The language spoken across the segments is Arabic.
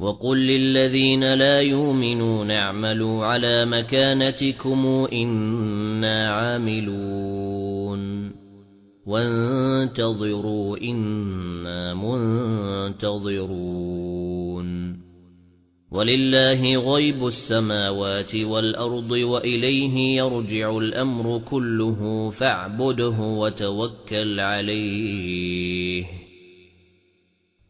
وَقُل لِّلَّذِينَ لَا يُؤْمِنُونَ اعْمَلُوا عَلَى مَكَانَتِكُمْ إِنَّا عَامِلُونَ وَانتَظِرُوا إِنَّا مُنتَظِرُونَ وَلِلَّهِ غَيْبُ السَّمَاوَاتِ وَالْأَرْضِ وَإِلَيْهِ يَرْجِعُ الْأَمْرُ كُلُّهُ فَاعْبُدْهُ وَتَوَكَّلْ عَلَيْهِ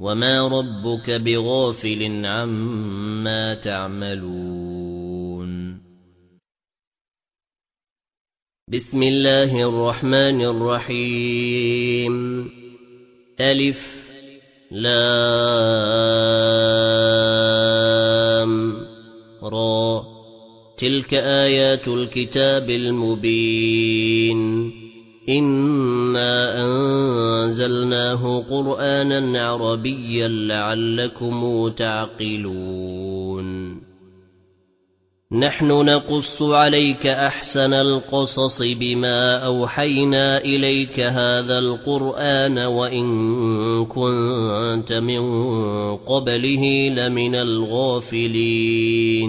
وَمَا رَبُّكَ بِغَافِلٍ عَمَّا تَعْمَلُونَ. بِسْمِ اللَّهِ الرَّحْمَنِ الرَّحِيمِ. أَلِف لام را. تلك آيات الكتاب المبين. إنا أنزلناه قرآنا عربيا لعلكم تعقلون نحن نقص عليك أحسن القصص بما أوحينا إليك هذا القرآن وإن كنت من قبله لمن الغافلين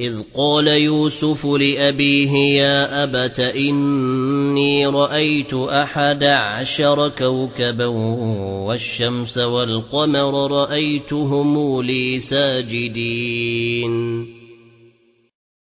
إذ قال يوسف لأبيه يا أبت إني رأيت أحد عشر كوكبا والشمس والقمر رأيتهم لي ساجدين.